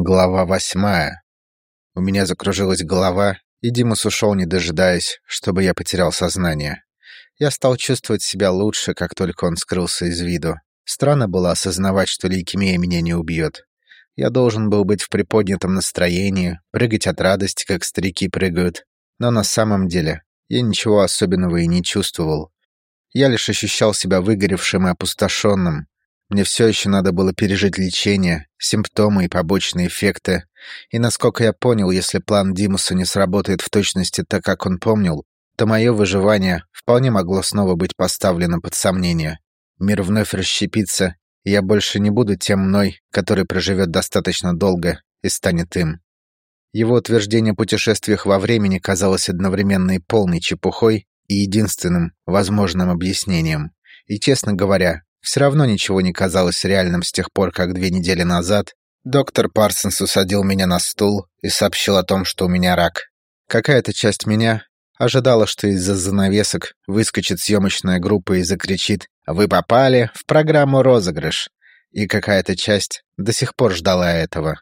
Глава восьмая. У меня закружилась голова, и Димус ушел, не дожидаясь, чтобы я потерял сознание. Я стал чувствовать себя лучше, как только он скрылся из виду. Странно было осознавать, что лейкемия меня не убьет. Я должен был быть в приподнятом настроении, прыгать от радости, как старики прыгают. Но на самом деле я ничего особенного и не чувствовал. Я лишь ощущал себя выгоревшим и опустошенным, мне все еще надо было пережить лечение, симптомы и побочные эффекты. И насколько я понял, если план Димуса не сработает в точности так, как он помнил, то мое выживание вполне могло снова быть поставлено под сомнение. Мир вновь расщепится, и я больше не буду тем мной, который проживет достаточно долго и станет им. Его утверждение о путешествиях во времени казалось одновременно и полной чепухой и единственным возможным объяснением. И, честно говоря, все равно ничего не казалось реальным с тех пор, как две недели назад доктор Парсонс усадил меня на стул и сообщил о том, что у меня рак. Какая-то часть меня ожидала, что из-за занавесок выскочит съемочная группа и закричит «Вы попали в программу «Розыгрыш». И какая-то часть до сих пор ждала этого.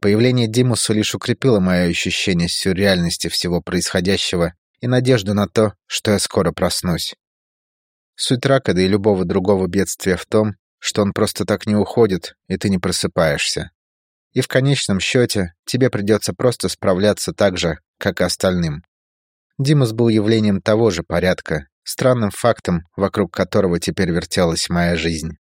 Появление Димуса лишь укрепило мое ощущение сюрреальности всего происходящего и надежду на то, что я скоро проснусь. Суть рака, да и любого другого бедствия в том, что он просто так не уходит, и ты не просыпаешься. И в конечном счете тебе придется просто справляться так же, как и остальным. Димас был явлением того же порядка, странным фактом, вокруг которого теперь вертелась моя жизнь.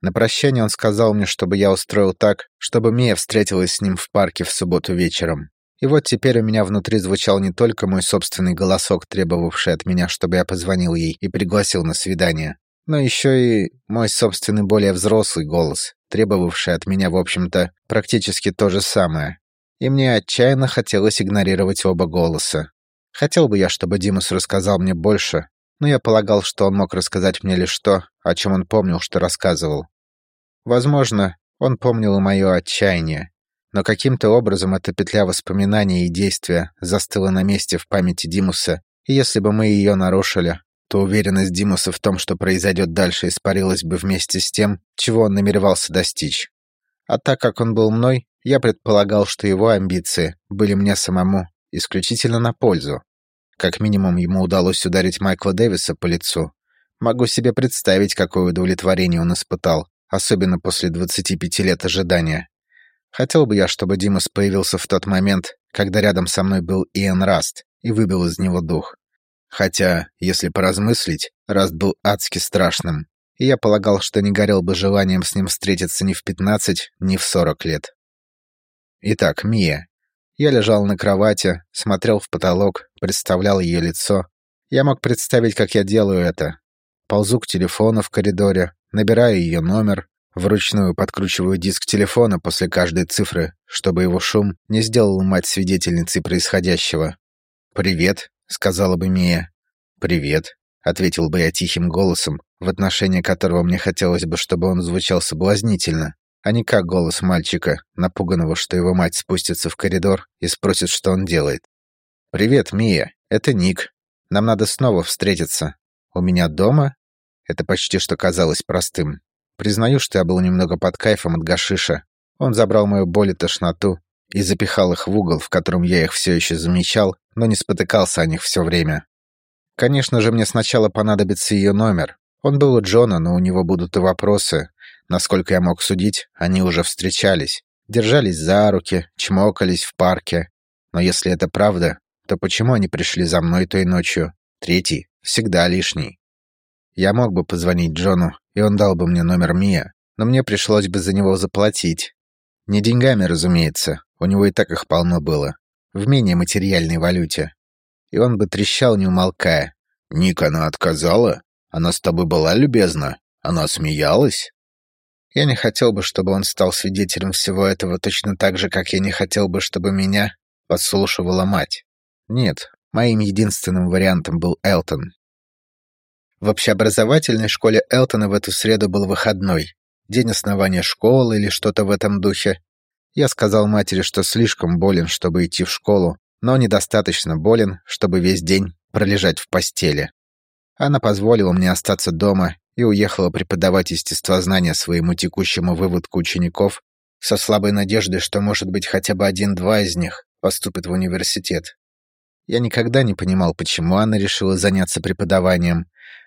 На прощание он сказал мне, чтобы я устроил так, чтобы Мия встретилась с ним в парке в субботу вечером. И вот теперь у меня внутри звучал не только мой собственный голосок, требовавший от меня, чтобы я позвонил ей и пригласил на свидание, но еще и мой собственный более взрослый голос, требовавший от меня, в общем-то, практически то же самое. И мне отчаянно хотелось игнорировать оба голоса. Хотел бы я, чтобы Димас рассказал мне больше, но я полагал, что он мог рассказать мне лишь то, о чем он помнил, что рассказывал. Возможно, он помнил и мое отчаяние, но каким-то образом эта петля воспоминаний и действия застыла на месте в памяти Димуса, и если бы мы ее нарушили, то уверенность Димуса в том, что произойдет дальше, испарилась бы вместе с тем, чего он намеревался достичь. А так как он был мной, я предполагал, что его амбиции были мне самому исключительно на пользу. Как минимум, ему удалось ударить Майкла Дэвиса по лицу. Могу себе представить, какое удовлетворение он испытал, особенно после 25 лет ожидания. Хотел бы я, чтобы Димас появился в тот момент, когда рядом со мной был Иэн Раст, и выбил из него дух. Хотя, если поразмыслить, Раст был адски страшным, и я полагал, что не горел бы желанием с ним встретиться ни в 15, ни в 40 лет. Итак, Мия. Я лежал на кровати, смотрел в потолок, представлял ее лицо. Я мог представить, как я делаю это. Ползу к телефону в коридоре, набираю ее номер, Вручную подкручиваю диск телефона после каждой цифры, чтобы его шум не сделал мать свидетельницей происходящего. «Привет», — сказала бы Мия. «Привет», — ответил бы я тихим голосом, в отношении которого мне хотелось бы, чтобы он звучал соблазнительно, а не как голос мальчика, напуганного, что его мать спустится в коридор и спросит, что он делает. «Привет, Мия, это Ник. Нам надо снова встретиться. У меня дома?» Это почти что казалось простым. Признаю, что я был немного под кайфом от гашиша. Он забрал мою боль и тошноту и запихал их в угол, в котором я их все еще замечал, но не спотыкался о них все время. Конечно же, мне сначала понадобится ее номер. Он был у Джона, но у него будут и вопросы. Насколько я мог судить, они уже встречались. Держались за руки, чмокались в парке. Но если это правда, то почему они пришли за мной той ночью? Третий всегда лишний. Я мог бы позвонить Джону, и он дал бы мне номер Мия, но мне пришлось бы за него заплатить. Не деньгами, разумеется, у него и так их полно было. В менее материальной валюте. И он бы трещал, не умолкая. «Ник, она отказала? Она с тобой была любезна? Она смеялась?» Я не хотел бы, чтобы он стал свидетелем всего этого точно так же, как я не хотел бы, чтобы меня подслушивала мать. Нет, моим единственным вариантом был Элтон. В общеобразовательной школе Элтона в эту среду был выходной. День основания школы или что-то в этом духе. Я сказал матери, что слишком болен, чтобы идти в школу, но недостаточно болен, чтобы весь день пролежать в постели. Она позволила мне остаться дома и уехала преподавать естествознание своему текущему выводку учеников, со слабой надеждой, что, может быть, хотя бы один-два из них поступят в университет. Я никогда не понимал, почему она решила заняться преподаванием.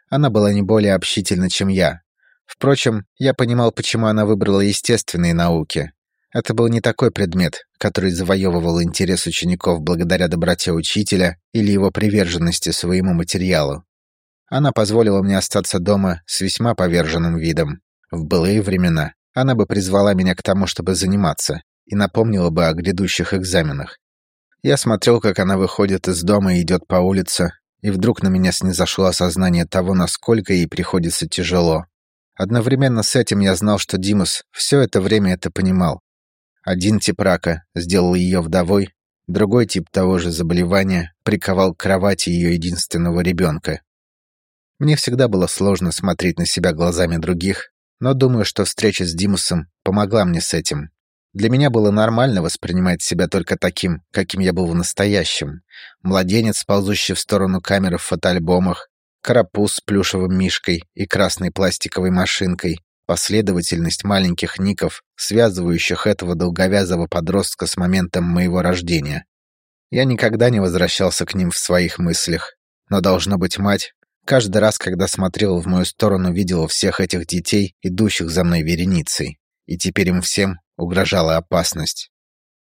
Она была не более общительна, чем я. Впрочем, я понимал, почему она выбрала естественные науки. Это был не такой предмет, который завоевывал интерес учеников благодаря доброте учителя или его приверженности своему материалу. Она позволила мне остаться дома с весьма поверженным видом. В былые времена она бы призвала меня к тому, чтобы заниматься, и напомнила бы о грядущих экзаменах. Я смотрел, как она выходит из дома и идет по улице, и вдруг на меня снизошло осознание того, насколько ей приходится тяжело. Одновременно с этим я знал, что Димус все это время это понимал. Один тип рака сделал ее вдовой, другой тип того же заболевания приковал к кровати ее единственного ребенка. Мне всегда было сложно смотреть на себя глазами других, но думаю, что встреча с Димусом помогла мне с этим. Для меня было нормально воспринимать себя только таким, каким я был в настоящем. Младенец, ползущий в сторону камеры в фотоальбомах, карапуз с плюшевым мишкой и красной пластиковой машинкой, последовательность маленьких ников, связывающих этого долговязого подростка с моментом моего рождения. Я никогда не возвращался к ним в своих мыслях, но, должно быть, мать Каждый раз, когда смотрел в мою сторону, видел всех этих детей, идущих за мной вереницей. И теперь им всем угрожала опасность.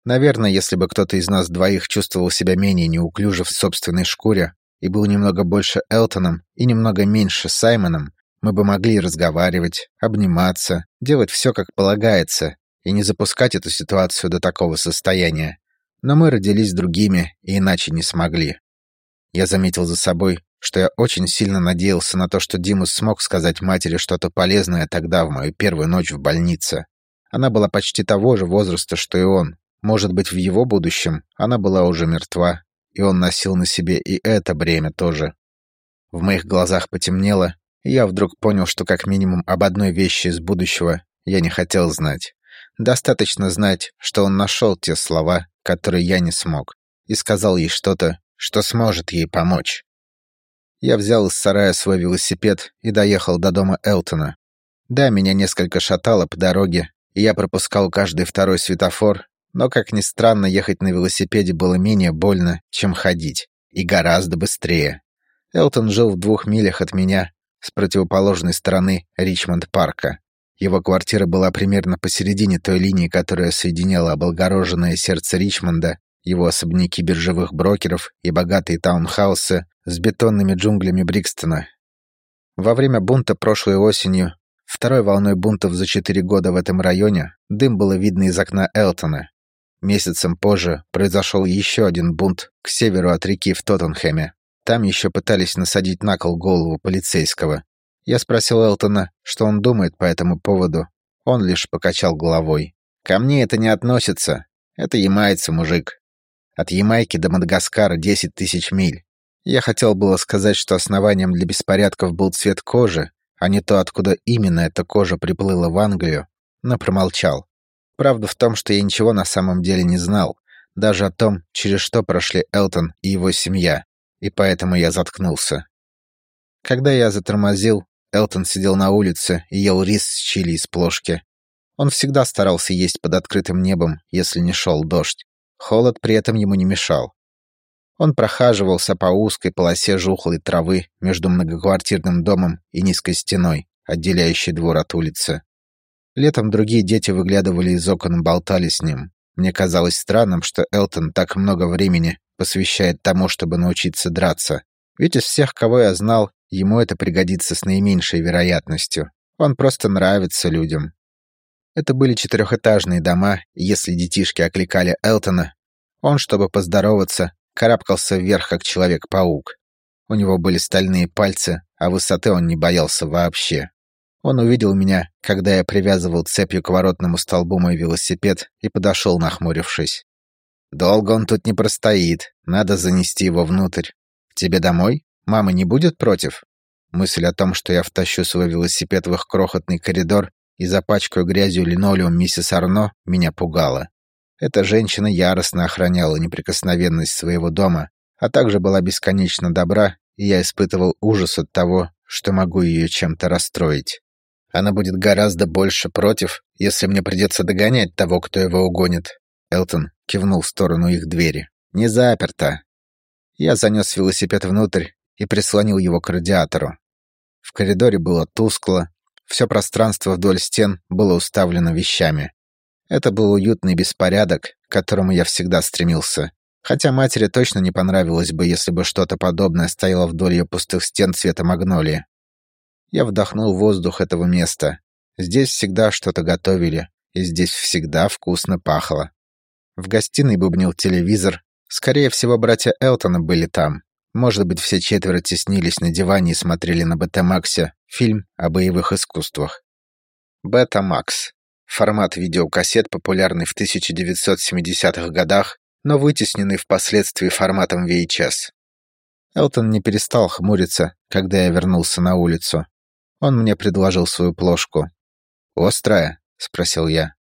Наверное, если бы кто-то из нас двоих чувствовал себя менее неуклюже в собственной шкуре и был немного больше Элтоном и немного меньше Саймоном, мы бы могли разговаривать, обниматься, делать все как полагается и не запускать эту ситуацию до такого состояния. Но мы родились другими и иначе не смогли. Я заметил за собой, что я очень сильно надеялся на то, что Димус смог сказать матери что-то полезное тогда, в мою первую ночь в больнице. Она была почти того же возраста, что и он. Может быть, в его будущем она была уже мертва, и он носил на себе и это бремя тоже. В моих глазах потемнело, и я вдруг понял, что как минимум об одной вещи из будущего я не хотел знать. Достаточно знать, что он нашел те слова, которые я не смог, и сказал ей что-то, что сможет ей помочь. Я взял из сарая свой велосипед и доехал до дома Элтона. Да, меня несколько шатало по дороге, я пропускал каждый второй светофор, но, как ни странно, ехать на велосипеде было менее больно, чем ходить, и гораздо быстрее. Элтон жил в двух милях от меня, с противоположной стороны Ричмонд-парка. Его квартира была примерно посередине той линии, которая соединяла облагороженное сердце Ричмонда его особняки биржевых брокеров и богатые таунхаусы с бетонными джунглями Брикстона. Во время бунта прошлой осенью, второй волной бунтов за четыре года в этом районе, дым было видно из окна Элтона. Месяцем позже произошел еще один бунт к северу от реки в Тоттенхэме. Там еще пытались насадить на кол голову полицейского. Я спросил Элтона, что он думает по этому поводу. Он лишь покачал головой. «Ко мне это не относится. Это ямайцы, мужик. От Ямайки до Мадагаскара 10 тысяч миль. Я хотел было сказать, что основанием для беспорядков был цвет кожи, а не то, откуда именно эта кожа приплыла в Англию, но промолчал. Правда в том, что я ничего на самом деле не знал, даже о том, через что прошли Элтон и его семья, и поэтому я заткнулся. Когда я затормозил, Элтон сидел на улице и ел рис с чили из плошки. Он всегда старался есть под открытым небом, если не шел дождь. Холод при этом ему не мешал. Он прохаживался по узкой полосе жухлой травы между многоквартирным домом и низкой стеной, отделяющей двор от улицы. Летом другие дети выглядывали из окон и болтали с ним. Мне казалось странным, что Элтон так много времени посвящает тому, чтобы научиться драться. Ведь из всех, кого я знал, ему это пригодится с наименьшей вероятностью. Он просто нравится людям. Это были четырехэтажные дома, и если детишки окликали Элтона, он, чтобы поздороваться, карабкался вверх, как Человек-паук. У него были стальные пальцы, а высоты он не боялся вообще. Он увидел меня, когда я привязывал цепью к воротному столбу мой велосипед и подошел, нахмурившись. «Долго он тут не простоит, надо занести его внутрь. Тебе домой? Мама не будет против?» Мысль о том, что я втащу свой велосипед в их крохотный коридор, и запачкаю грязью линолеум миссис Арно, меня пугало. Эта женщина яростно охраняла неприкосновенность своего дома, а также была бесконечно добра, и я испытывал ужас от того, что могу ее чем-то расстроить. Она будет гораздо больше против, если мне придется догонять того, кто его угонит. Элтон кивнул в сторону их двери. Не заперто. Я занес велосипед внутрь и прислонил его к радиатору. В коридоре было тускло, все пространство вдоль стен было уставлено вещами. Это был уютный беспорядок, к которому я всегда стремился. Хотя матери точно не понравилось бы, если бы что-то подобное стояло вдоль ее пустых стен цвета магнолии. Я вдохнул воздух этого места. Здесь всегда что-то готовили, и здесь всегда вкусно пахло. В гостиной бубнил телевизор. Скорее всего, братья Элтона были там. Может быть, все четверо теснились на диване и смотрели на Бетамаксе фильм о боевых искусствах. Бетамакс. Формат видеокассет, популярный в 1970-х годах, но вытесненный впоследствии форматом VHS. Элтон не перестал хмуриться, когда я вернулся на улицу. Он мне предложил свою плошку. «Острая?» — спросил я.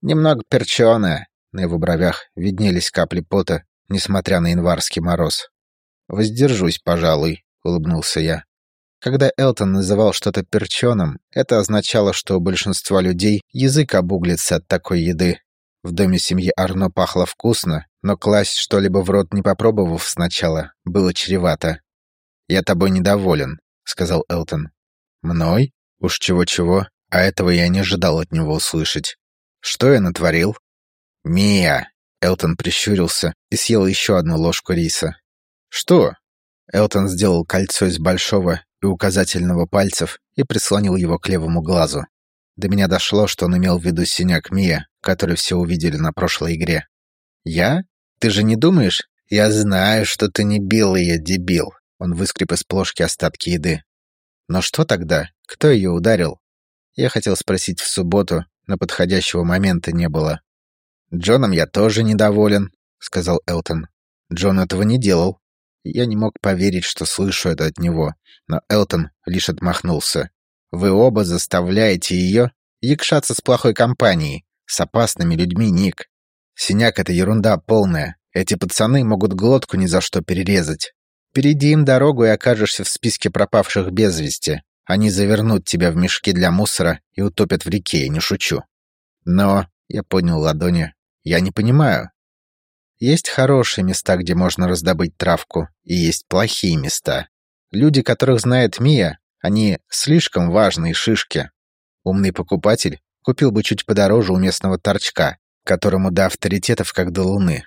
«Немного перченая». На его бровях виднелись капли пота, несмотря на январский мороз. «Воздержусь, пожалуй», — улыбнулся я. Когда Элтон называл что-то перченым, это означало, что у большинства людей язык обуглится от такой еды. В доме семьи Арно пахло вкусно, но класть что-либо в рот, не попробовав сначала, было чревато. «Я тобой недоволен», — сказал Элтон. Мной? Уж чего-чего, а этого я не ожидал от него услышать. Что я натворил? Мия! Элтон прищурился и съел еще одну ложку риса. Что? Элтон сделал кольцо из большого и указательного пальцев и прислонил его к левому глазу. До меня дошло, что он имел в виду синяк Мия, который все увидели на прошлой игре. «Я? Ты же не думаешь? Я знаю, что ты не бил ее, дебил!» Он выскреб из плошки остатки еды. Но что тогда? Кто ее ударил? Я хотел спросить в субботу, но подходящего момента не было. «Джоном я тоже недоволен», — сказал Элтон. Джон этого не делал. Я не мог поверить, что слышу это от него, но Элтон лишь отмахнулся. «Вы оба заставляете ее якшаться с плохой компанией, с опасными людьми, Ник. Синяк — это ерунда полная. Эти пацаны могут глотку ни за что перерезать. Впереди им дорогу и окажешься в списке пропавших без вести. Они завернут тебя в мешки для мусора и утопят в реке, я не шучу. Но, я поднял ладони, я не понимаю. Есть хорошие места, где можно раздобыть травку, и есть плохие места. Люди, которых знает Мия, они слишком важные шишки. Умный покупатель купил бы чуть подороже у местного торчка, которому до авторитетов как до луны.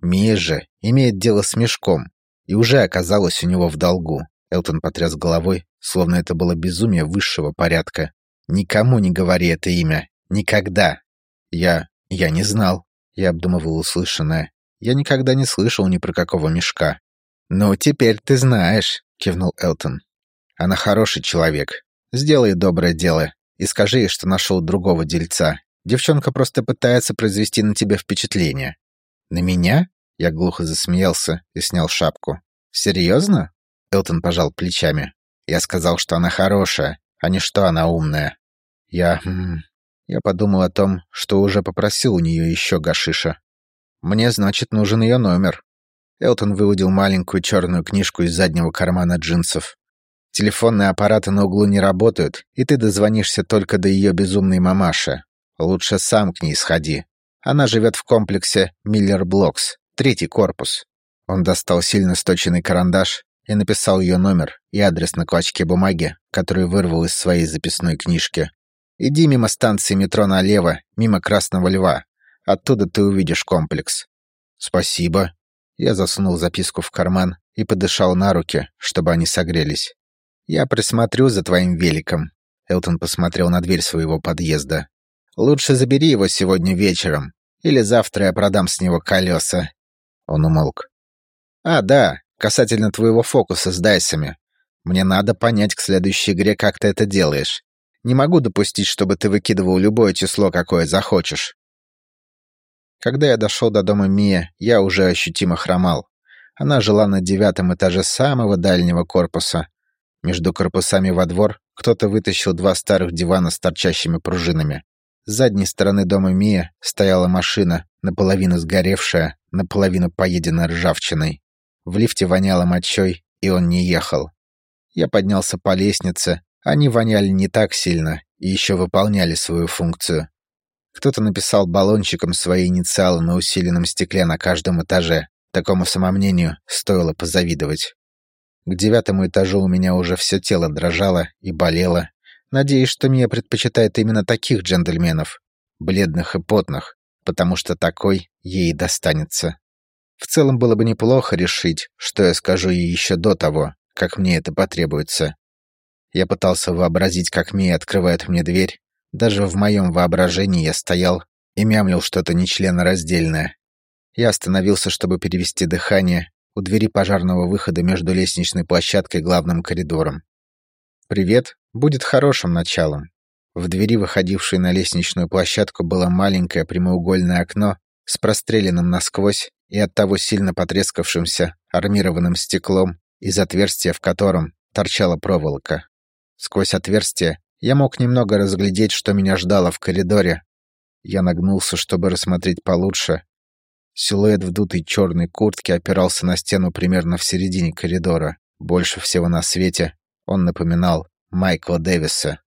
Мия же имеет дело с мешком, и уже оказалась у него в долгу. Элтон потряс головой, словно это было безумие высшего порядка. «Никому не говори это имя. Никогда!» «Я... я не знал». Я обдумывал услышанное. «Я никогда не слышал ни про какого мешка». «Ну, теперь ты знаешь», — кивнул Элтон. «Она хороший человек. Сделай доброе дело и скажи ей, что нашел другого дельца. Девчонка просто пытается произвести на тебя впечатление». «На меня?» Я глухо засмеялся и снял шапку. «Серьезно?» Элтон пожал плечами. «Я сказал, что она хорошая, а не что она умная. Я... Я подумал о том, что уже попросил у нее еще гашиша. Мне, значит, нужен ее номер». Элтон выудил маленькую черную книжку из заднего кармана джинсов. «Телефонные аппараты на углу не работают, и ты дозвонишься только до ее безумной мамаши. Лучше сам к ней сходи. Она живет в комплексе Миллер Блокс. Третий корпус. Он достал сильно сточенный карандаш и написал ее номер и адрес на клочке бумаги, который вырвал из своей записной книжки. «Иди мимо станции метро налево, мимо Красного Льва. Оттуда ты увидишь комплекс». «Спасибо». Я засунул записку в карман и подышал на руки, чтобы они согрелись. «Я присмотрю за твоим великом». Элтон посмотрел на дверь своего подъезда. «Лучше забери его сегодня вечером, или завтра я продам с него колеса. Он умолк. «А, да, касательно твоего фокуса с дайсами. Мне надо понять к следующей игре, как ты это делаешь. Не могу допустить, чтобы ты выкидывал любое число, какое захочешь». Когда я дошел до дома Мия, я уже ощутимо хромал. Она жила на девятом этаже самого дальнего корпуса. Между корпусами во двор кто-то вытащил два старых дивана с торчащими пружинами. С задней стороны дома Мия стояла машина, наполовину сгоревшая, наполовину поеденная ржавчиной. В лифте воняло мочой, и он не ехал. Я поднялся по лестнице, они воняли не так сильно, и еще выполняли свою функцию. Кто-то написал баллончиком свои инициалы на усиленном стекле на каждом этаже. Такому самомнению стоило позавидовать. К девятому этажу у меня уже все тело дрожало и болело. Надеюсь, что Мия предпочитает именно таких джентльменов, бледных и потных, потому что такой ей достанется. В целом было бы неплохо решить, что я скажу ей еще до того, как мне это потребуется. Я пытался вообразить, как Мия открывает мне дверь. Даже в моем воображении я стоял и мямлил что-то нечленораздельное. Я остановился, чтобы перевести дыхание у двери пожарного выхода между лестничной площадкой и главным коридором. «Привет» будет хорошим началом. В двери, выходившей на лестничную площадку, было маленькое прямоугольное окно с простреленным насквозь и оттого сильно потрескавшимся армированным стеклом, из отверстия в котором торчала проволока. Сквозь отверстие я мог немного разглядеть, что меня ждало в коридоре. Я нагнулся, чтобы рассмотреть получше. Силуэт вдутой черной куртки опирался на стену примерно в середине коридора. Больше всего на свете он напоминал Майкла Дэвиса.